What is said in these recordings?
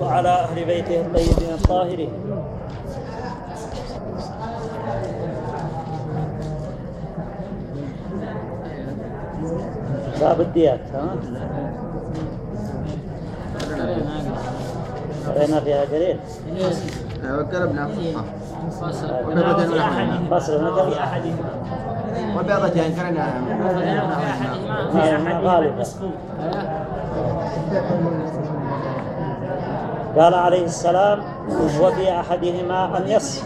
وعلى أهل بيته الطيبين الطاهرين. باب الديات ها؟ قرينا فيها قليل وقربنا فصل مثل وبيضتين كرنا غالبا قال عليه السلام وفي أحدهما أن يص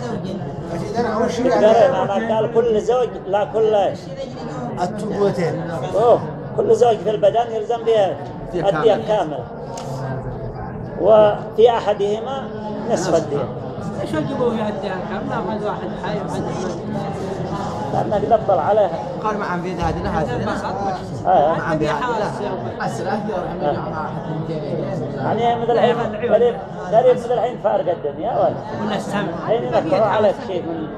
قال كل زوج لا كل إيش التقوتين. أوه كل زوج في البدن يلزم بها دية الدية كاملة. كاملة. وفي أحدهما نصف الدية إيش يجيبوا في هالدهر كم لا واحد واحد حي وواحد لأنك دبل عليها. قال معهم في هذه لها آه. معهم في هذه أسرة يعني مثل الحين قريب قريب مثل الحين فارق الدنيا ولا ولا السمع. الحين يذكروا عليك شيء من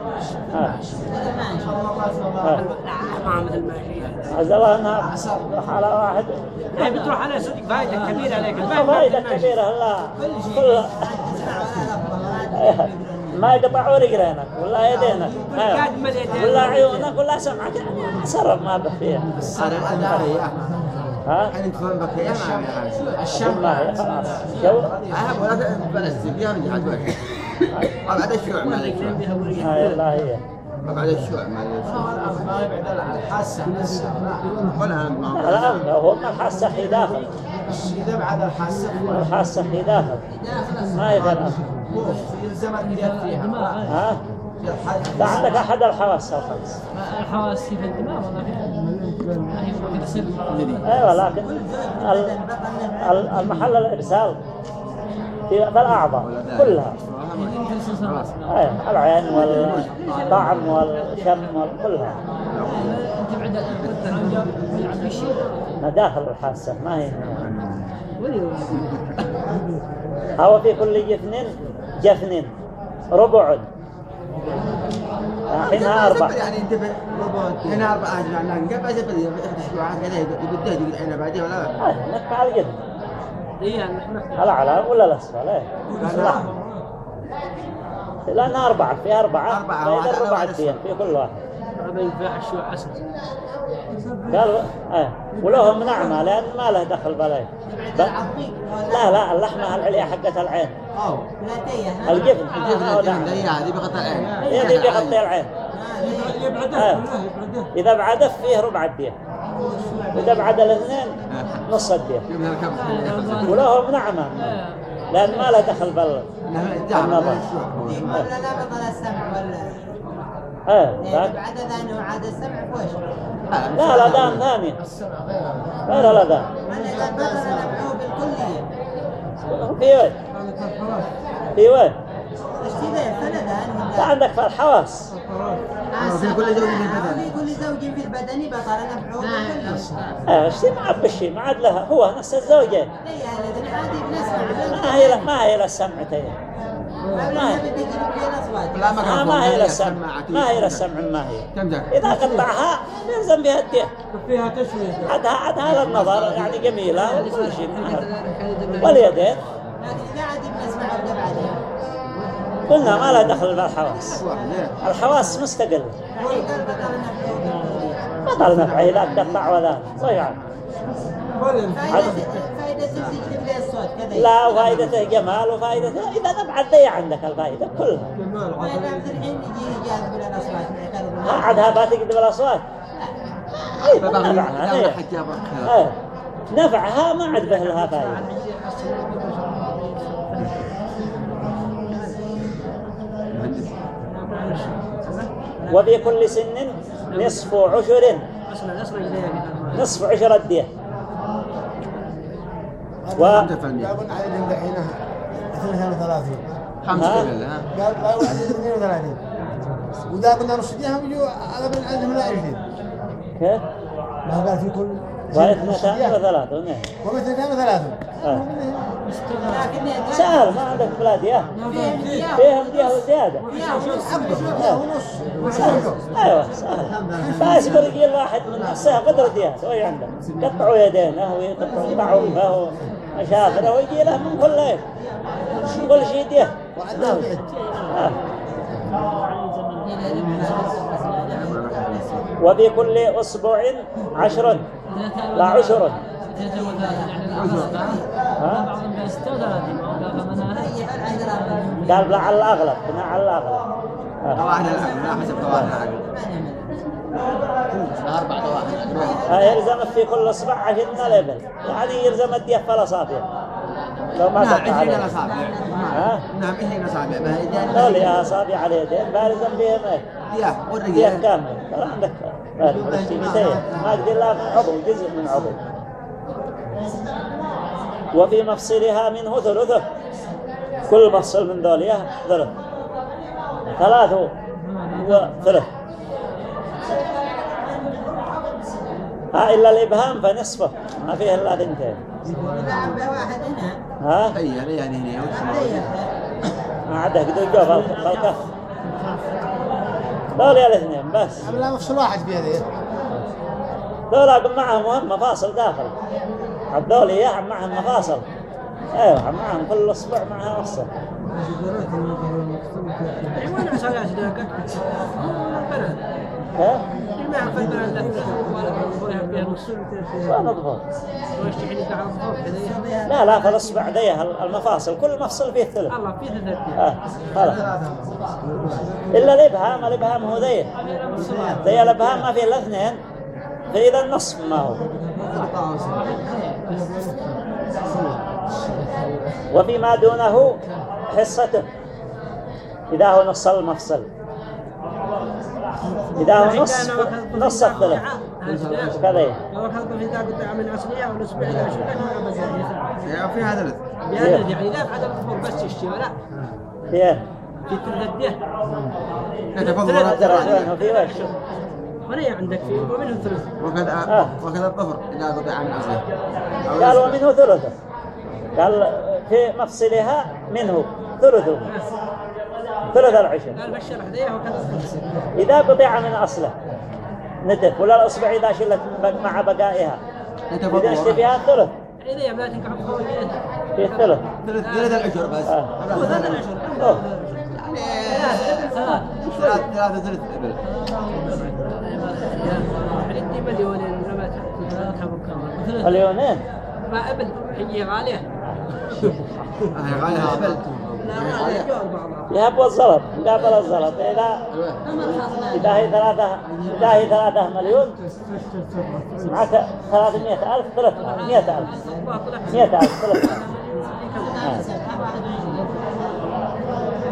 آه. آه. مثل ما هي عز الله إنها على واحد. هي بتروح على صدق فائده كبيرة عليك. ما فائدة كبيرة لا كل ما يقطعوا رجلينك ولا يدينك. ولا عيونك ولا سمعك. سرب ما بفيها صار الأندية ها؟ حين تفهم بكية ما ثم هي خلاص. جو. أهم ولا فلسطين فيها من جهة واحد وبعد الشيوع ما هاي لا هي. وبعد الشيوع ما لك الحاسة. ولا هم. الآن هو ما حاسة في داخل إذا بعد الحاسة؟ حاسة في داخل ما يلزم الديات فيها. ها؟ لا عندك أحد الحواس الخمس الحواس في الدماغ ولا في أيوه لكن ال- ال- المحل الإرسال في الأعضاء كلها. أيوه العين والطعم والشم وال- كلها مداخل الحاسة ما هي. هو في كل جفن جفن ربع. حينها أربع. يعني انت هنا أربعة جمعنا قبل زبد يخدش واحد كذا يبدأ يقول عنا بعدين ولا آه، نك على الجد. هي نحن الأعلى ولا الأسفل إيه لا. لأنها أربعة في أربعة. أربعة، على الدين في كل واحد. ربي في الشيوع عسل. قال إيه ولهم نعمة لأن ما له دخل بلاي. ب... لا لا اللحمة العليا حقت العين. الجفن الجفن نعمة هذه بقطع العين. هي دي بيغطي العين. آه. إذا بعد فيه ربع الدين إذا بعد الاثنين نص الكبر ولهم نعمة. لأن ما له دخل بال النظر ولا لا بطل السمع ولا إيه ذاك. بعد ذا عاد السمع فوش لا لا لا من إذا بطل نبعه بالكلية في وين في وين فلدان لا. عندك في في كل زوج في البدن. في زوج في البدن بطل نبعه بالكلية إيه اشتي ما عاد لها. هو نفس الذين عادي بنسمع ما هي هي تجيب لي الأصوات لا ما ما, ما هي للسمع ما هي للسمع ما هي. كم؟ إذا قطعها يلزم بها الدين. فيها تشويه عدها عدها للنظر يعني جميلة وكل شيء. واليدين. لكن إذا بنسمع بعدين قلنا ما لها دخل بالحواس الحواس. مستقلة يعني قال بطل نبعه بالكلية بطل نفعه فائدة فائدة الصوت كذا لا وفائدته جمال وفائدته إذا نبعد ضيع عندك الفائدة كلها. عبد الحين يجي يجاذب لنا الأصوات عادها إيه، نفعها. هي. إيه. نفعها ما عاد به لها فائدة وفي كل سن نصف عشر. أصلا أصلا الليالي نصف عشر الدية. و قالوا عليهم دحين. 32 خمسة بالله ها؟ قال قالوا عليهم 32 وإذا قلنا نص ديهم يجوا على من عندهم لا 20 كيف؟ ما قال في كل. ومثلتان سهل ما عندك بلاد يا. فيهم ديه وزيادة أيوه بس برجل واحد من نفسها قدر ديات وهي عندك. قطعوا يدينه ويقطعوا طعمه مشافرة ويجي له من كل إيه كل شيء ديه وعندنا بعد آه. وفي كل أسبوع عشر لا عشر. ها؟ قال على الأغلب بناء على الأغلب. آه. العقل لا حسب واحد العقل أربع آه، يلزم في كل إصبع عشرين الإبل يعني يلزم الديه فلا صافية لو ما نعم تقطع 20 عليه أصابع. ها؟ نعم 20 أصابع. ما لو هي لي أصابع على يدين فيلزم بهم إيه ديا ديه والرجال كامل. ترى عندك. ما أقدر لا عضو جزء من عضو. وفي مفصلها منه ثلثه كل مفصل من ذوليها ثلث ثلاث. وثلث ها إلا الإبهام فنصفه ما فيه إلا ثنتين. ها؟ هي يعني هنا ما عندك قدر جوف الكف دول الاثنين بس. لا مفصل واحد بيده دول معهم مفاصل داخل. هذول اياهم معهم مفاصل أيوه معهم كل اصبع معها مفصل وين؟ ها البلد لا لا فالاصبع ديها المفاصل كل مفصل فيه ثلث الله في آه خلاص الا الابهام الابهام هو ذي ذي الابهام ما فيه الا اثنين فاذا النصف ما هو وفيما دونه حصته إذا هو نص المفصل. إذا هو نص نص الثلث كذا. لو ذاك الدعم من اصليه أو الأسبوع اذا شو كان ما بزيد في هذا بيادة يعني لا عدم الفور بس الشيء ولا؟ فيه في الديه تفضل درجون وفي ولا عندك في ومنهم ثلث وكذا وكذا الظفر إذا قطع من أصله قال ومنه ثلثة. قال في مفصلها منه ثلثه. ثلث العشر. قال بشر هديه وكذا إذا قطع من أصله. نتف. ولا الأصبع إذا شلت مع بقائها. إذا اشتي فيها الثلث اذا يا في الثلث ثلاث ثلاث العشر بس. آه. هو ثلاث الاشهر أوه. عندي مليون لما ثلاثة بكام مليونين؟ ما أبل هي غالية. هي غاية إبل لا ما يجوا بعضها يهب الزلط الزلط إذا إذا هي ثلاثة إذا هي ثلاثة مليون معك ثلاثمية ألف ثلاث مية ألف. مية ألف ثلاث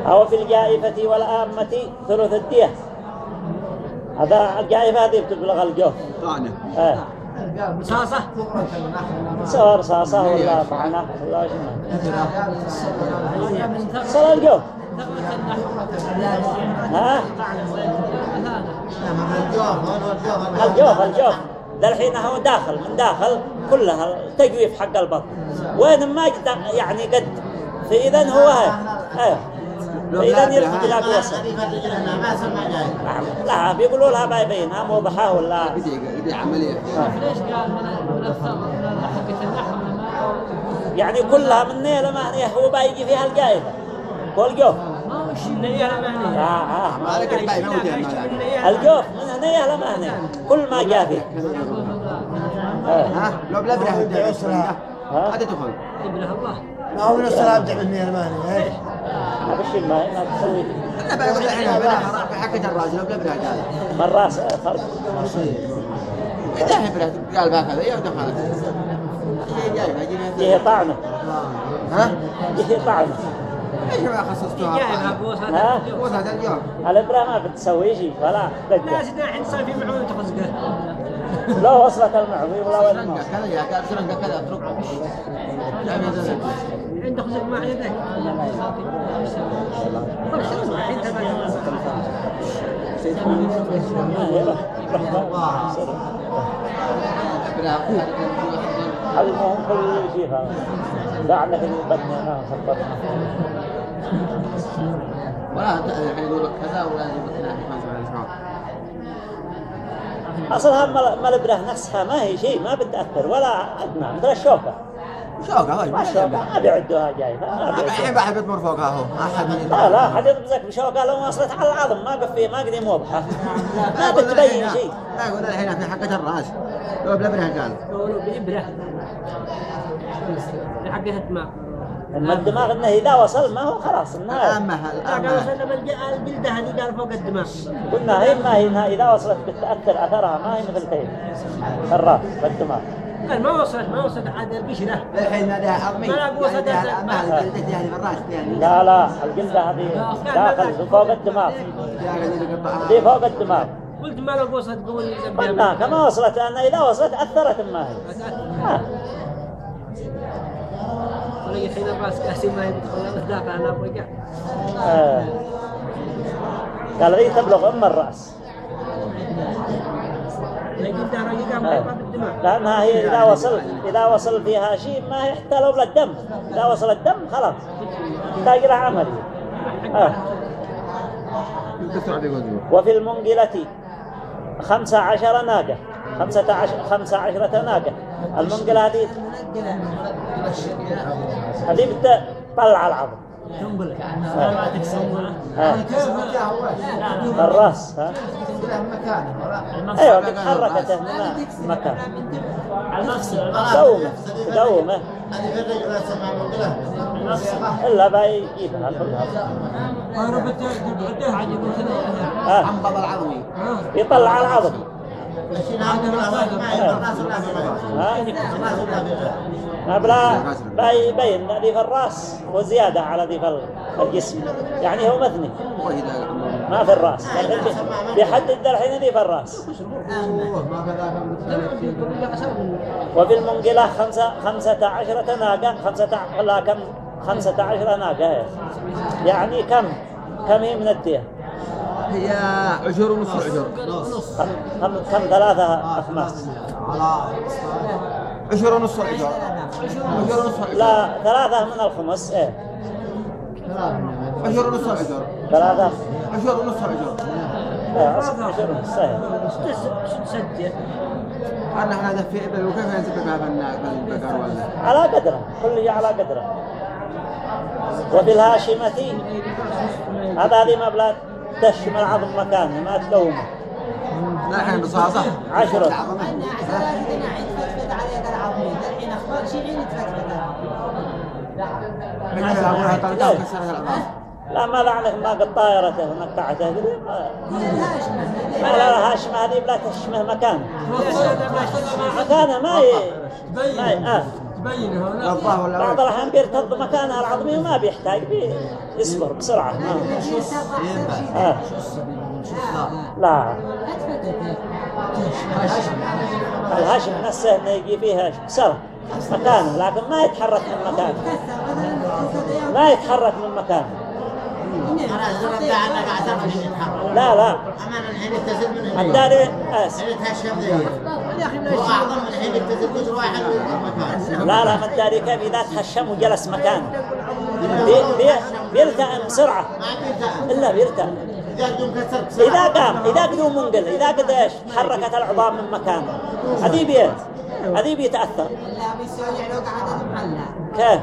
أو في الجائفة والآمة ثلث الدية. هذا الجائفة هذه بتبلغ الجوف طعنة. آه. رصاصة سواء رصاصة ولا طعنة. ولا شنو صار الجوف ها؟ الجوف الجوف ده الحين هو داخل من داخل كلها التجويف حق البطن. وين ما يعني قد فإذا هو هاي أيوه نعم. لا بيقولوا لها بايبينها موضحة ولا. بدي بدي عملية. ليش قال من من الثغر من حقة اللحم لما يعني كلها من نيلة ما هي هو بايجي فيها الجائفة والجوف ما هو شيء نية لما هنية آه آه. ما لك موتين ما لك الجوف من هنا لما هنا كل ما جاء فيه. ها؟ لو بلا ابنها الله. ما هو من السلام دع مني الماني إيش ما بشي ما ما تسوي بلا بلا هنا بلا حرام في حكة الراس لو بلا بلا هدى من راس فرق إذا هي بلا قال باك هذا يا دخلت هي جايبها جيبها جيه طعنة ها؟ جيه طعنة إيش ما خصصتوها؟ ها؟ اليوم. الإبرة ما بتسوي شيء فلا لا دقة سيدنا الحين صار في تخزقه لو وصلت المعوي ولا وين كذا يا كذا اتركه جايبها زين. عنده خزق مع يدك المهم كل شيء هذا دعنا في البطن ما خبرنا ولا الحين يقول لك كذا ولا يجيب لك خمسة ولا اسمع أصلها ما ما الإبرة نفسها ما هي شيء ما بتأثر ولا أدنى. مثل الشوكة شوكة. هاي ما شوكة. ما بيعدوها جايفة ما الحين بحب بتمر فوقها هو. أحد من لا لا حد يطبزك بشوكة لو ما وصلت على العظم ما قف ما قدي موضحة ما بتبين شيء. لا يقول الحين في حقة الرأس. لو بلا قال. يقولوا بإبرة حقها الدماغ اما الدماغ إنه إذا وصل ما هو خلاص ما قالوا الآن سلم الج- الجلدة هذه قال فوق الدماغ. قلنا هي ما هي إنها إذا وصلت بتأثر أثرها ما هي مثل تين الراس والدماغ. قال ما وصلت ما وصلت عاد البشرة الحين لها عظمي ما لا قوة يعني لها صدق. الأمال قلت يعني بالراس يعني. لا لا الجلدة هذه داخل فوق الدماغ. دي فوق الدماغ. قلت ما لو وصلت قول قلنا كما وصلت لأن إذا وصلت أثرت ما هي. آه. حين الراس ما آه. قال ذي تبلغ راجل قام آه. لأنها هي إذا وصل إذا وصل فيها شيء ما هي حتى لو للدم إذا وصل الدم خلاص تاجر عملي آه. الدكتور عبد يقول وفي المنقلة خمسة عشر ناقة خمسة عشر خمسة عشرة ناقة. المنقلة هذه هذه بتطلع العظم تنقل. ما تكسر. الرأس ها. أيوه من مكان دومة دومة. إلا بيجيبها كلها آه. عنبض العظمي يطلع العظم ها بلا بي- يبين ذي في الراس وزيادة على ذي في الجسم يعني هو مثني ما في الراس بيحدد الحين ذي في الراس وفي المنقلة خمسة خمسة عشرة ناقة خمسة ع- لا كم خمسة عشرة ناقة. يعني كم كم هي من الدية هي عشر ونص العشر. كم, كم, كم ثلاثة أخماس؟ عشر ونص العشر. عشر ونص لا ثلاثة من الخمس إيه. عشر ونص العشر. ثلاثة. عشر ونص إيه أصل عشر ونص إيه أنا إحنا هذا في إبل وكيف بالبقر ولا؟ على قدرة. كل على قدرة. وفي الهاشمة هذا هذه ما بلا تشم العظم مكانه ما تلومه لا الحين عشرة. طلقة وكسرت العظام لا ما لعنك ما قد طايرته ونقعته ما ما لا هاشمة هذه بلا تشمه مكانه مكانه ما ي... ما ي... آه. لا الظاهر ولا بعض. الأحيان بيرتض مكانها العظمي وما بيحتاج بي... يصبر بسرعة. ما. آه. لا. الهشم نفسه إنه يجي فيها بسرعة. مكانه لكن ما يتحرك من مكانه. ما يتحرك من مكانه. لا لا. من الداري من من المكان لا لا ما الداري كيف؟ إذا تهشم وجلس مكانه بي بي بيلتئم بيرتاح إلا بيلتئم إذا قام إذا بدون منقل إذا قد إيش؟ تحركت العظام من مكانه هذه بيت. هذه بيتأثر. كيف؟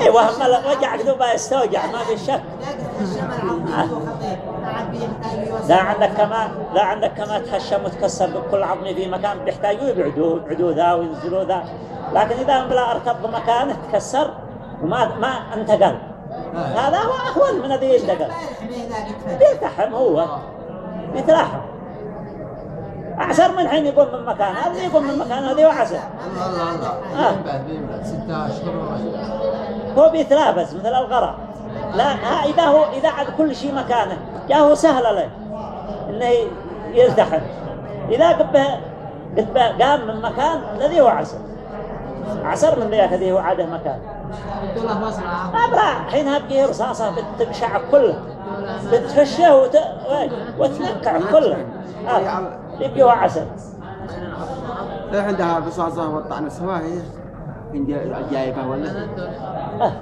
إيه وهم وجع قلوبه يستوجع ما في شك لا عندك كما لا عندك كما تهشم وتكسر بكل عظم في مكان بيحتاجوا يبعدوه يبعدوا ذا وينزلوا ذا. لكن إذا بلا ارتب مكانه تكسر وما ما انتقل. هذا هو أهون من الذي ينتقل. بيلتحم هو. بيتلاحم أعسر من حين يقوم من مكان هذا يقوم من مكان هذا وعسر الله الله آه. بعد بعد ستة أشهر هو بيتلابس مثل الغرق لا ها إذا هو إذا عاد كل شيء مكانه جا هو سهل له إنه يلتحم إذا قبه قد قام من مكان الذي هو عسر. عسر من ذاك الذي هو عاده مكان. أبرا حين هبقي رصاصة بتقشع كله. بتفشه وت... وتنكع كله. آه. هو عسر لا عندها رصاصة والطعن السواهي عندي جايبة ولا؟ آه.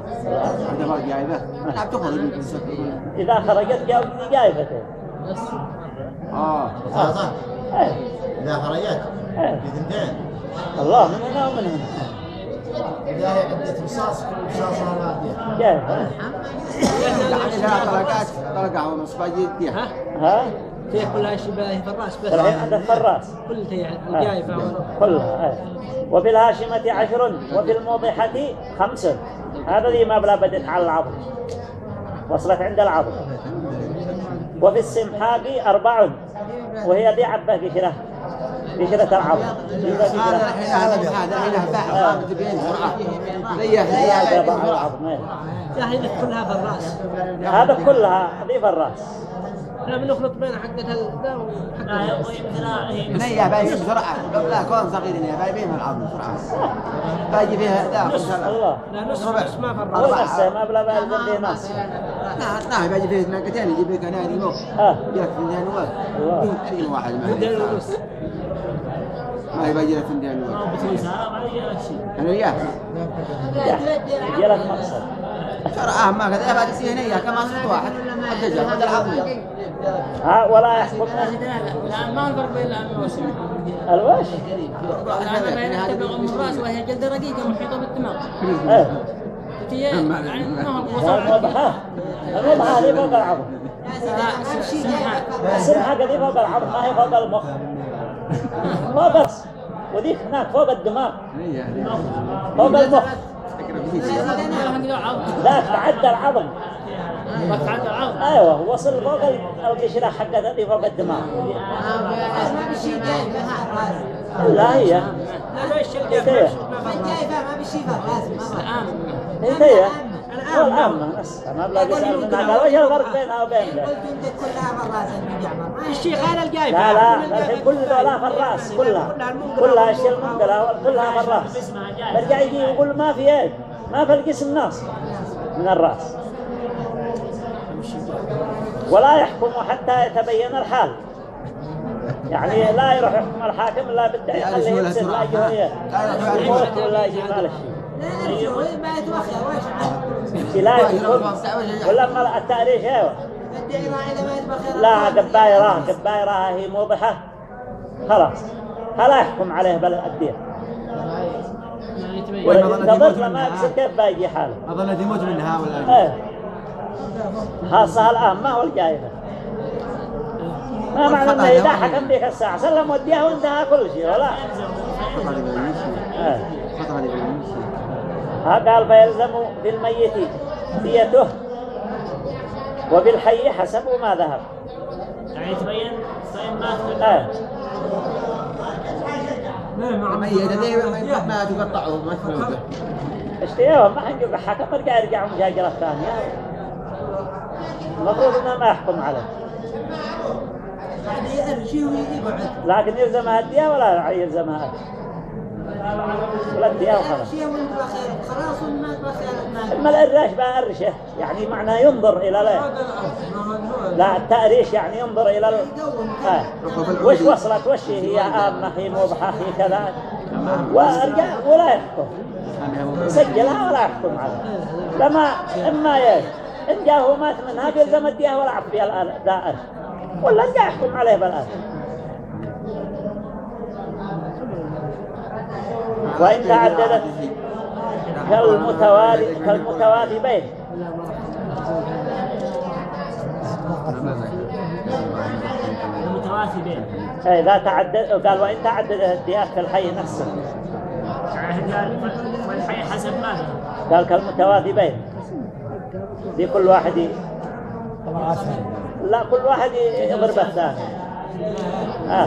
عندها مرة جايبة. لا السفر إذا خرجت جاوبني جايبته آه. رصاصة آه. إذا خرجت؟ آه. بثنتين الله من هنا ومن هنا. إذا هي عدة رصاص كل رصاص على دية كيف يعني لها طلقات طلقة ونصف يديها ها ها؟ فيه كلها في الراس بس الحين عندك فراس. كل تي آه. الجايفة كلها آه. وفي الهاشمة عشر وفي الموضحة خمس. هذا ذي ما بلا بدت على العظم. وصلت عند العظم. وفي السمحاق أربع. وهي دي عبة قشرة. قشرة العظم. هذا الحين هذا هذا بين هذا ذي كلها في الراس هذا كلها ذي الراس إحنا بنخلط بين حقة ال- وحقة هي بايبين بسرعة. لا كون صغيرين هي بايبين من العظم بسرعة. باجي فيها ذا الله. لا نص نص ما الراس نفسه ما بلا بألزم به نص لا لا باجي فيه ناقتين يجيب لك نادي نوك آه. يجيك اثنين واحد. اثنين واحد ما ما هي باجي لك اثنين واحد أنا وياك. لك مقصد. ترى ما كذا بعد يصير هنا كما صرت واحد الدجال هذا العظم ها ولا يحكم لا ما الفرق بين الأم والسم الوش؟ ما من الرأس وهي جلدة رقيقة محيطة بالدماغ. إيه. يعني ما هو هذا مصنع الموضحة الموضحة هذه فوق العظم لا سمحة السمحة قد فوق العظم ما هي فوق المخ. فوق بس وذيك هناك فوق الدماغ. فوق المخ. لا تعدى العظم. أيوه وصل فوق القشرة حقتها دي فوق الدماغ. لا هي. لا لا الشيء هي انت هي العامة نفسها ما بلا يسأل منها قال وش الفرق بينها وبين ذا انت كلها المجعمر الشيخ هذا الجايفة لا لا كل في الرأس كلها. كلها الشيء المنقلة كلها في الرأس. برجع يجي يقول ما في إيه ما في الجسم ناس من الراس ولا يحكم حتى يتبين الحال يعني لا يروح يحكم الحاكم لا بده يخليه يفسد لا يجي يموت ولا يجي مال الشيء لا يحكم ولا ما التاريخ أيوه لا قبايرة قبايرة هي موضحة خلاص فلا يحكم عليه بل الدين ما لما يقصد كيف بايجي حاله اظن الذي يموت منها ولا إيه. خاصة الآن ما هو الجائفة ما معنى انه إذا حكم ذيك الساعة. سلم وديها وانتهى كل شيء ولا؟ خطر هذه بالمشي ها قال فيلزم بالميت ديته وبالحي حسب ما ذهب. يعني يتبين فإن مات إيه. الميت هذه ما تقطعه ما تفهمه اشتيوه ما حنجوك حكم ارجع يرجع مجاجرة ثانية. المفروض إنه ما يحكم عليه. يعني لكن يلزمها الدية ولا يلزمها من توخر خلاص الإراش بقى أرشه. يعني معناه ينظر إلى لا. لا التأريش يعني ينظر إلى ال... آه. وش وصلت؟ وش هي؟ آمة هي موضحة هي كذا. وأرجع ولا يحكم. يسجلها ولا يحكم عليها لما إما يش إن جاء هو مات منها بيلزم الدية ولا عبيها الآن. ولا جاء يحكم عليه بالآن. وإن تعددت كالمتوالي كالمتواثبين المتواثبين أي إذا تعدد قال وإن تعددت الديات كالحي نفسه. قال والحي حسب ماذا؟ قال كالمتواثبين دي كل واحد ي- لا كل واحد يضرب الثاني آه.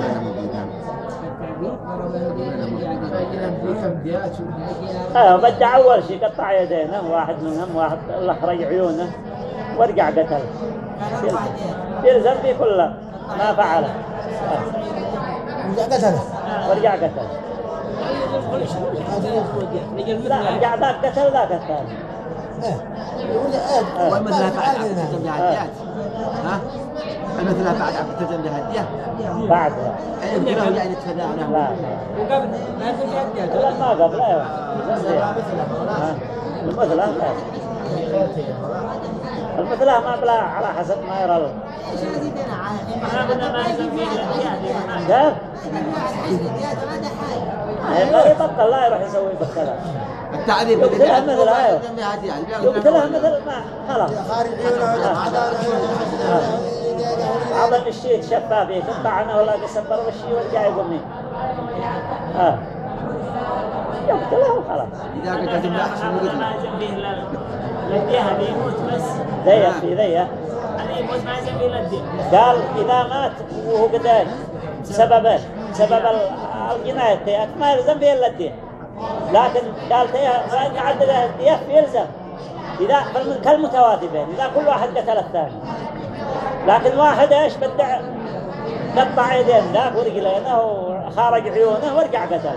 أيوه بدع أول شيء قطع يدينه واحد منهم واحد الله عيونه ورجع قتل يلزم في كله. ما فعله. آه. قتله. ورجع قتل لا رجع ذاك قتل ذاك الثاني. إيه. عادي. التجمع هديات ها؟ المثلها بعد عبد التجمع هديات بعد يعني يمكنهم يعني لا عنه وقبل لا تجد لا ما قبل أيوه المثل لا. المثلها ما بلا على حسب ما يرى له ما كيف؟ ما لا يبطل لا يروح يسوي بالكلام التعذيب يقتلها مثل. يعني يقتلها مثل ما خلاص عظم الشيء شفاف يقطع عنه ولا يسبر بالشيء ويرجع يقوم آه. يقتلها وخلاص إذا قلت تبدأ أحسن ما يلزم فيه الدية هذه يموت بس. ذي في ذي هذه يموت ما يلزم فيه الدية قال إذا مات وهو قد سبب سبب ال- الجناية. تيأت ما يلزم فيه إلا الدين. لكن قال تيها فإن عدد الدية يلزم. إذا كالمتواثبين إذا كل واحد قتل الثاني. لكن واحد إيش بدع قطع يدين ذاك ورجلينه وخارج عيونه ورجع قتل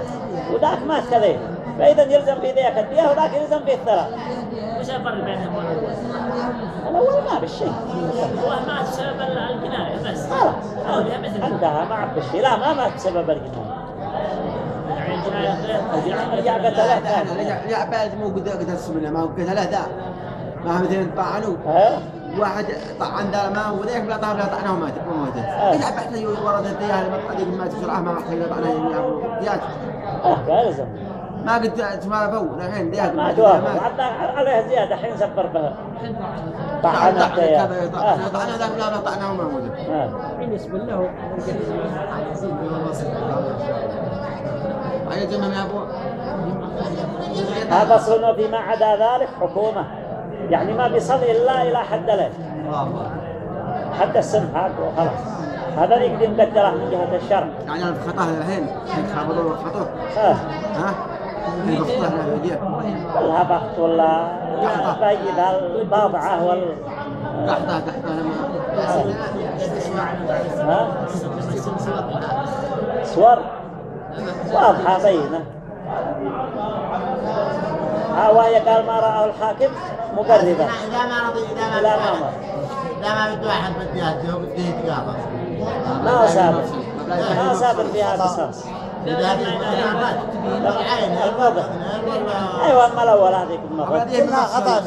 وذاك مات كذا فإذا يلزم في ذيك الدية وذاك يلزم في الثلاث وش الفرق بينهم؟ الأول ما بالشيء هو مات بسبب الجناية بس. خلاص مثل انتهى ما عاد بالشيء لا ما مات بسبب الجناية يعني رجع قتله ثاني رجع رجع بعد مو قد قتل السمنة ما قتله ذا ما مثلا طعنوا واحد طعن ذا ما هو ذيك بلا طعن طعنه ومات آه. يلعب إحنا ورد الدياه المقعد يقول مات بسرعة ما خلى طعنه يلعبوا ديات آه لا يلزم ما قد توافوا الحين ديات ما توافق حتى عليه زيادة حين سفر بها طعنه آه. طعنه ذاك لا طعنه وما موته آه. بالنسبة له هاي جمع يا أبو؟ هذا صنع فيما عدا ذلك حكومة. يعني ما بيصل إلا إلى حد له حد السن حق وخلاص. هذا يقدم قدره من جهة الشرع يعني أنا في خطاه الحين آه. ها؟ اللي بخطاه هنا في الديار كلها بخت ولا بايد الباضعة وال قحطه لما ها؟ صور. واضحة بينة. ها وهي قال ما رأى الحاكم مقربا إذا ما رضي إذا ما لا بده ما واحد- إذا ما بده واحد وبده يتقاضى ما سابق ما إذا هذه العباد الموضع أيوه اما الأول هذيك خطأ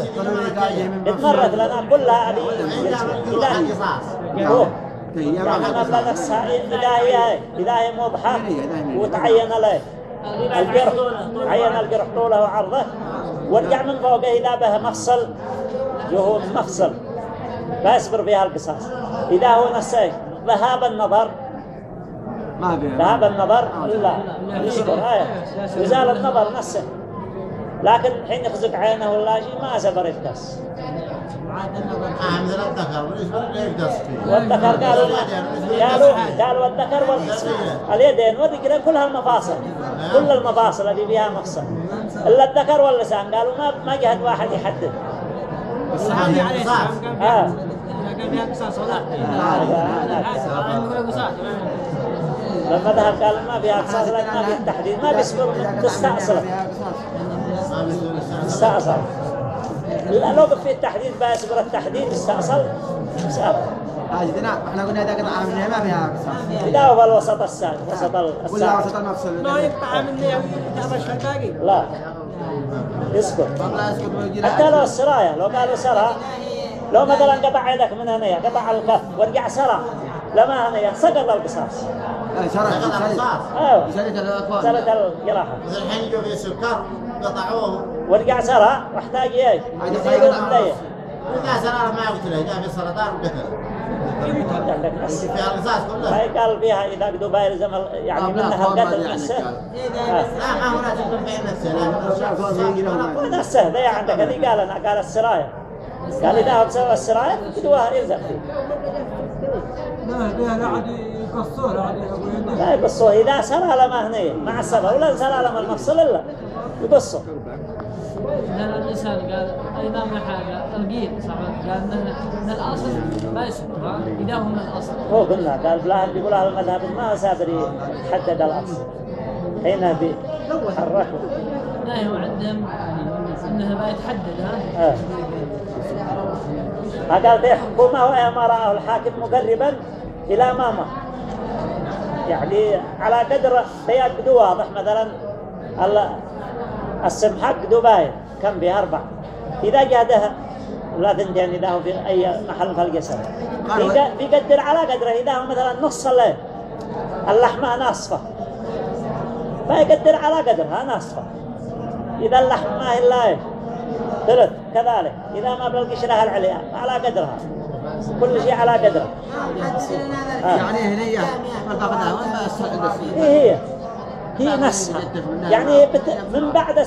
اتمرت لنا كلها هذه الهي هو هي يعني ما ما نفسها اذا هي اذا هي موضحة وتعين له الجرح عين الجرح طوله وعرضه. وارجع من فوقه إذا به مفصل. جهود مفصل. فاصبر فيها القصاص. إذا هو نسيه ذهاب النظر. ما ذهاب النظر. لا يصبر آية. وزال النظر نفسه لكن حين يخزق عينه ولا شيء ما سبر الكاس. الذكر والذكر قالوا قالوا قالوا اليدين والرجلين كلها المفاصل كل المفاصل اللي فيها مفصل الا الذكر واللسان قالوا ما ما جهد واحد يحدد الصحابي عليه السلام قال آه لما ذهب قال ما فيها قصاص لأن ما فيها تحديد ما بيصبر تستأصل استأصل لا لو في التحديد بيصبر التحديد استأصل. سابق هاجدنا إحنا قلنا اذا قطع منها ما فيها قصاص إذا هو الوسط السابق وسط ولا السابق. وسط المفصل. ما يقطع مني ويتعبش الباقي لا. يسكت لا يسكت ويجي حتى لو السراية لو قالوا سرى لو مثلا قطع يدك من هنا قطع الكف ورجع سرى لما هنا سقط القصاص. لا قطع شرط القصاص؟ الاخوان سرت الجراحة إذا الحين يجوا في سكر قطعوه. ورجع سرى واحتاج إيش؟ وإذا سرار ما يقتله جاء في سرطان وقتله عندك نص فيها القصاص كله هاي قال فيها إذا قدوا بايلزم ال- يعني لا، منها القتل يعني نفسه. آه. لا ما هو لازم نفسه. لكن وين السهل يا عندك هذه قال أنا قال السراية قال إذا هو بسبب السراية قدوها يلزم. فيه لا لا عاد يقصوه عاد لا يقصوه. إذا سلالة هنية مع السبب ولا سلالة المفصل إلا. يقصوا لأن الإنسان قال إذا ما حاجة القيل صعب قال من الأصل ما يسمى إذا هو من الأصل هو قلنا قال بلاهم بيقول أهل المذهب ما هو سابر يحدد الأصل حين بيحركوا لا هو عندهم يعني إنه ما يتحدد ها آه. قال في حكومة وما الحاكم مقربا إلى ماما يعني على قدر بيقدو واضح مثلا ال- السمحة قدو باين كم؟ بها أربع إذا جاده لا ثنتين إذا هو في أي محل في الجسد بيق- بيقدر على قدره. إذا هو مثلا نص الليل اللحمة ناصفة فيقدر على قدرها ناصفة إذا اللحم ما هي إيش ثلث كذلك. إذا ما بالقشرها العليا على قدرها. كل شيء على قدره. آه. يعني هنا ما تاخذها وين بس هي هي هي نفسها يعني بت... من بعد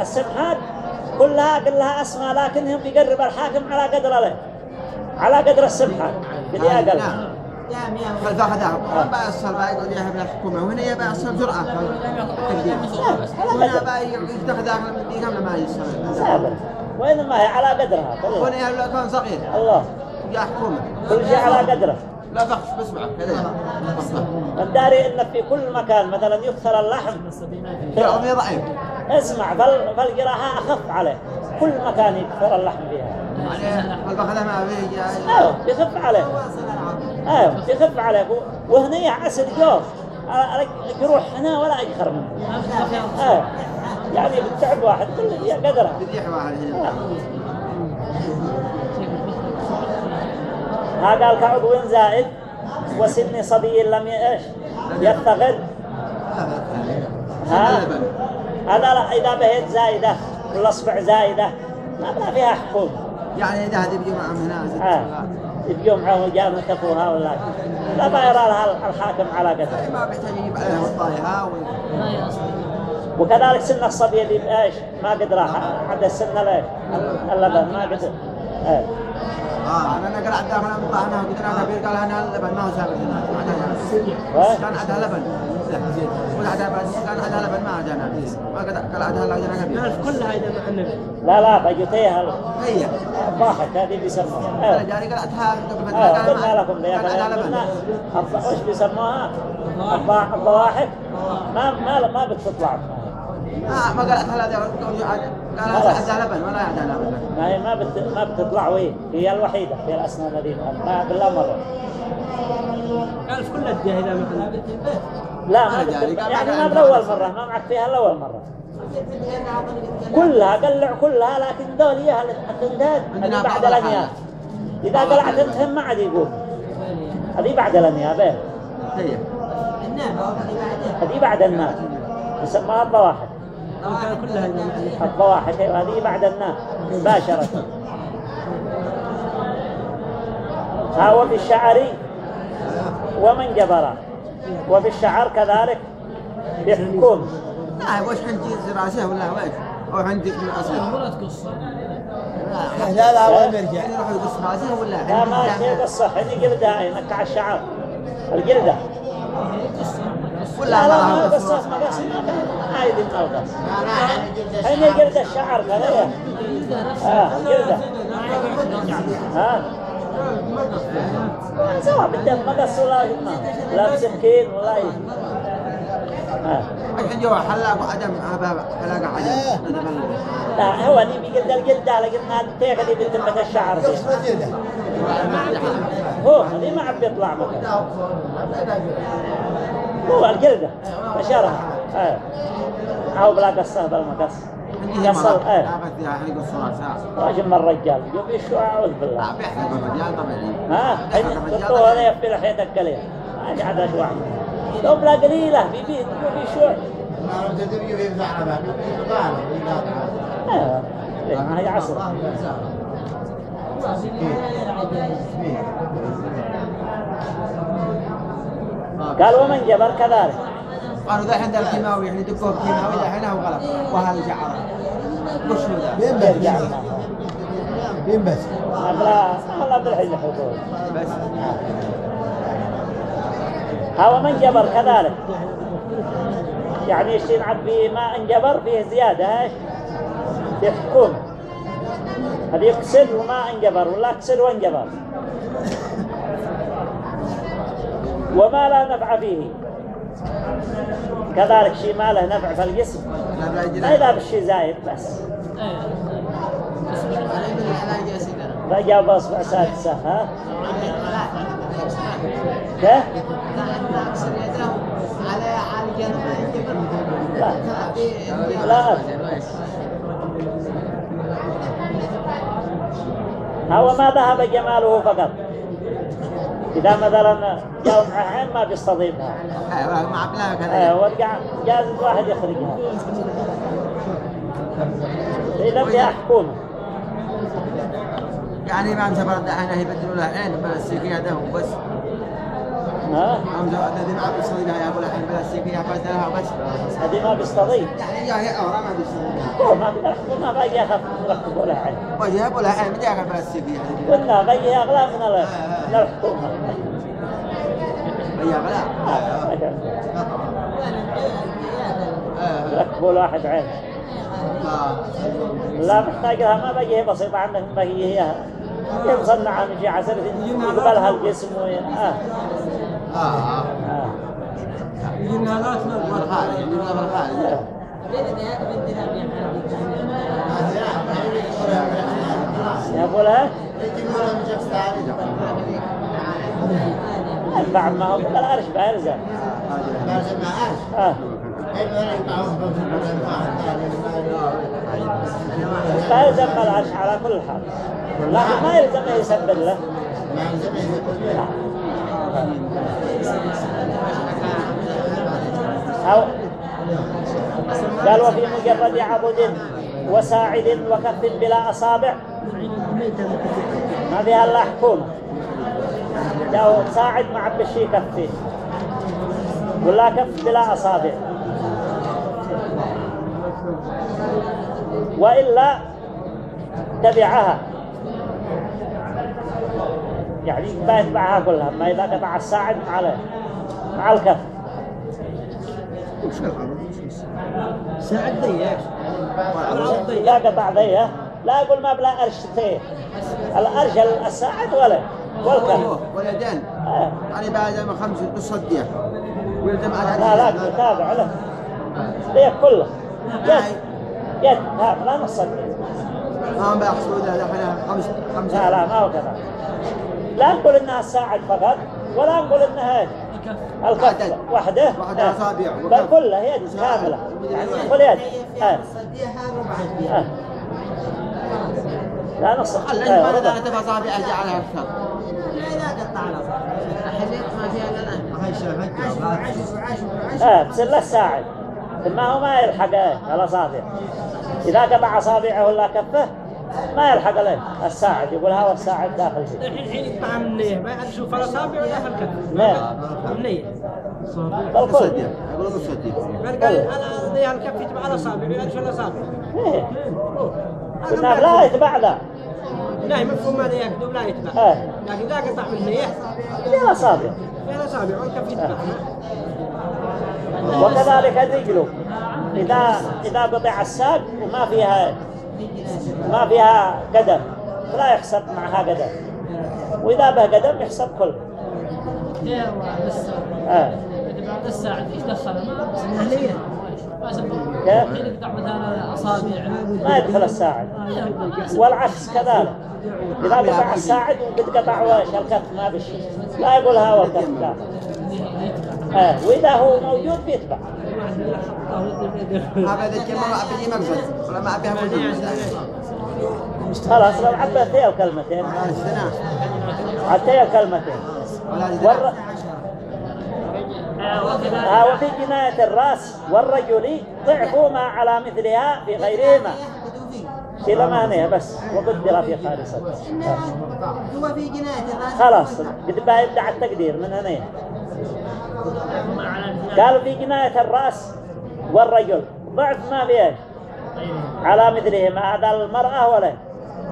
السمحات كلها قل لها اسماء لكنهم بيقرب الحاكم على قدر عليه على قدر السمحات بدي أقل قال تاخذها وين بس بقى يا ابن الحكومة وهنا يبقى أصلا جرأه تقديم هنا بقى يتاخذها من دي كامله ما يصير ثابت وإنما هي على قدرها كلها هنا يا كان صغير الله يا حكومه كل شيء على قدره لا فخش بسمعك. كذا الداري إن في كل مكان مثلا يكثر اللحم. امي ضعيف. اسمع فال... فالقراها أخف عليه. كل مكان يكثر اللحم فيها. أيوه يخف عليه. أيوه يخف عليه. وهنا يعسل جوف. يروح هنا ولا يخر منه. أيوه. يعني بالتعب واحد كل قدره. تذيح واحد. هنا ها قال كعضو زائد وسن صبي لم إيش؟ يفتقد ها؟ هذا لا إذا بهيت زايدة ولا اصبع زايدة ما فيها حكم. يعني إذا هذه معهم هنا ها؟ يبقوا معه جاب كفوها ولا لا ما يرى لها الحاكم على قدر. ما بيحتاج يجيب عليها وطايها وكذلك سن الصبي اللي إيش ما قدر عند السن ليش؟ اللبن ما قدر. آه أنا أنا قرأت داخل مطعنا وقلت أنا كبير قال أنا اللبن ما هو وين؟ كان عندها لبن. ولا عندها بس كان عندها لبن ما عندنا ما قد قال عندها لبن كبير نعرف كلها إذا مع النبي لا لا فجتيها هي. الضاحك هذه بيسموها أنا جاري قرأتها قبل ما قال قلنا لكم لبن. الض- وش بيسموها؟ الض- الضواحك ما ما ما بتطلع. آه ما قرأتها لا قال عندها لبن ولا عندها لبن ما هي ما بت ما بتطلع وين؟ هي الوحيدة في الأسنان هذه ما بالله مرة. قال في كل مع النبي لا ما بت... يعني ما بالأول مرة ما معك فيها الأول مرة. كلها قلع كلها لكن دول إياها التنداد هذه بعد الأنياب. إذا قلعت انتهم ما عاد يقوم هذه بعد الأنياب إيه. هي هذه بعد الناس. يسمىها الضواحك قال كلها الضواحك هذه بعد الناس مباشرة. ها وفي الشعر ومن جبر. وفي الشعر كذلك يحكم لا وش عندي زراسة ولا وش أو عندك من اصل ولا تقص لا لا يعني يروح يقص راسه ولا لا ما شيء قصة. هني جلدها هناك على الشعر الجلدة ولا لا عايد ما قص هني جلد الشعر كذا آه ها. سواء بالدم ما قص ولا لا بسكين ولا أي. ها الحين جوا حلاق وعدم هذا حلاق عدم لا هو اللي بيقلد الجلدة لقينا التيغ اللي بتمت الشعر. دي. هو اللي ما عم بيطلع مكان هو الجلدة بشرها إيه أو بلا قصة بالمقص قصة إيه لا بس يا أخي يقص راسه راجل من الرجال. يوم يشوع أعوذ بالله. بيحرق الرجال طبيعي. ها؟ قطوه هذا يفي لحيتك قليل ما قاعد اشوع لو بلا قليلة بيبي يوم يشوع ما تدري في زعربة قال إيه ليه؟ ما هي عصر. قال ومن جبر كذلك. قالوا ذا عند الكيماوي يعني دقوه الكيماوي ذا هو غلط وهذا شعره وش هو ذا. بين بس. يرجع بين بس. لا والله بالحين حضور بس. هو من جبر كذلك. يعني الشيء نعد فيه ما انجبر فيه زيادة إيش؟ يحكم. هذا يكسر وما انجبر ولا كسر وانجبر وما لا نفع فيه. كذلك شيء ما له نفع في الجسم ما إذا بالشيء زايد بس. فجاب أصبع سادسة ها؟ كيف؟ لا لا. هو ما ذهب جماله فقط. إذا مثلا جاء معه عين ما بيستضيفها أيوه مع بلا آه، كذا ورجع جاز الواحد يخرجها إذا فيها حكومة يعني ما أنت برد إحنا يبدلوا لها عين بلاستيكيه ده وبس ها؟ الذي ما بيصير لها يقول عين بلاستيكيه بس لها بس. هذه ما بيستضيف. يعني يا هي أورا ما هو ما بيحكم ما يركبوا لها عين. وجه يقول لها عين بدي اخذ بلاستيكيه قلنا أغلى من ال- من هي له واحد عين لا محتاج لها ما هي بسيطة عندك باقي هي هي مصنعة من شيء عسل يقبلها الجسم وين. آه آه. يجي نهارات من بالخارج يجيب لها ها يجيبوا لهم شخص ما ما أعرف آه. فيلزم العرش على كل حال لكن ما يلزم يسبب له ما يلزم يسكت أو قال وفي مجرد عبد وساعد وكف بلا أصابع ما فيها إلا حكومة لو ساعد مع بشي كفي ولا كف بلا أصابع. وإلا تبعها. يعني ما يتبعها كلها ما إذا قطع الساعد مع مع الكف. ساعد ضيق العرض ضيق لا قطع ذيه لا أقول ما بلا أرشتين الأرش الساعد ولا؟ والكف واليدين آه. يعني بعد ما خمس بالصدية ويلزم على لا لا تابع له ذيه كله. يد يد ها لا نصدق ما بيحصلوا ذا دخلها خمس خمس. لا لا ما هو كذا. لا نقول إنها الساعد فقط ولا نقول إنها الكف. وحدة. وحدها آه. أصابع. بل. كلها يد كاملة. يعني كل يد آه. آه. لا نص خلي آه، ما ربع. إذا تبغى أصابع أجي على الشر آه بصير له الساعد ما هو ما يلحق إيه الاصابع إذا قطع اصابعه ولا كفه ما يلحق عليه الساعد. يقول هذا الساعد داخل فيه. الحين حين يقطع من النية ما يعرف يشوف الاصابع ولا الكف نعم النية بل كل بالصدية يقولوا بالصدية قال قال أنا ضيع الكف يتبع الاصابع ما يعرف الاصابع إيه. قلنا لا يتبع ذا لا مفهوم ماذا يكتب لا يتبع. آه. لكن اذا قطع من النية في الاصابع في الاصابع والكف يتبع وكذلك الرجل إذا إذا قطع الساق وما فيها ما فيها قدم لا يحسب معها قدم. وإذا به قدم يحسب كله يا الله بس آه. بعد الساعة إيش دخل؟ ما ما يدخل الساعد. والعكس كذلك. إذا قطع الساعد وقد قطع وش الكف ما بشي. لا يقول ها والكف لا. آه وإذا هو موجود بيتبع. ما مقصد ولا ما موجود خلاص لو عبت هي الكلمتين ولا السنة حتى هي الكلمتين ولا والر... الزنا آه وفي جناية الرأس والرجل ضعف ما على مثلها في غيرهما في ثمانية بس وقدر في خالصة. هو في جناية الرأس خلاص قد بقى يبدأ التقدير من هنا قالوا في جناية الرأس والرجل ضعف ما في إيش على مثلهما هذا المرأة ولا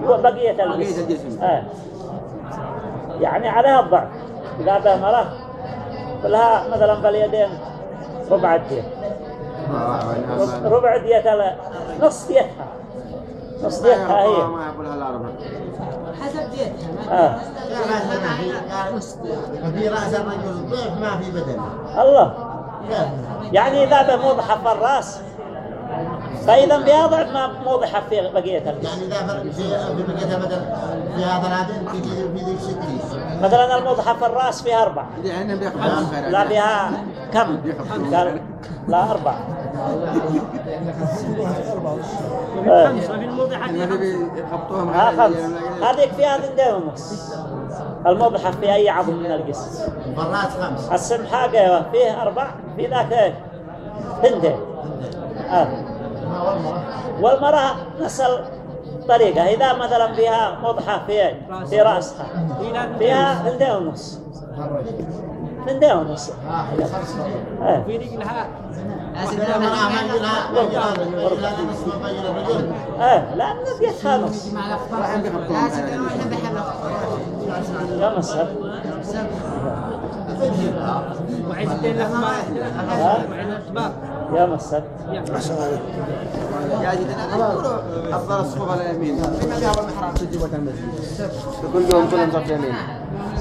بقية الجسم. آه. يعني عليها الضعف إذا به مرأة فلها مثلا باليدين ربع الدية ربع دية ال- نص ديتها نص ديتها هي. ما يقولها العرب حسب ديتها. في رأس الرجل ضعف ما في بدن الله. يعني إذا به موضحة في الرأس فإذا فيها ضعف ما موضحة في بقية الجسم يعني إذا في في بقيتها بدل فيها ثلاثين تجي في ذيك ستين مثلا الموضحة في الرأس فيها أربع اللي عندنا بياخذ خير. لا فيها كم؟ قال لا أربعة. هذيك فيها ثنتين ونص المضحة في أي عظم من الجسم. مرات خمس. السمحة قيوة فيه أربع في ذاك ثنتين آه. والمرأة؟ نفس الطريقة إذا مثلا فيها مضحة في؟ في رأسها. فيها ثنتين ونص ثنتين ونص. في رجلها يجيلها لا إيه لأن يوم السبت يوم السبت يا جدنا أفضل الصفوف على اليمين جوة المسجد كلهم صف يمين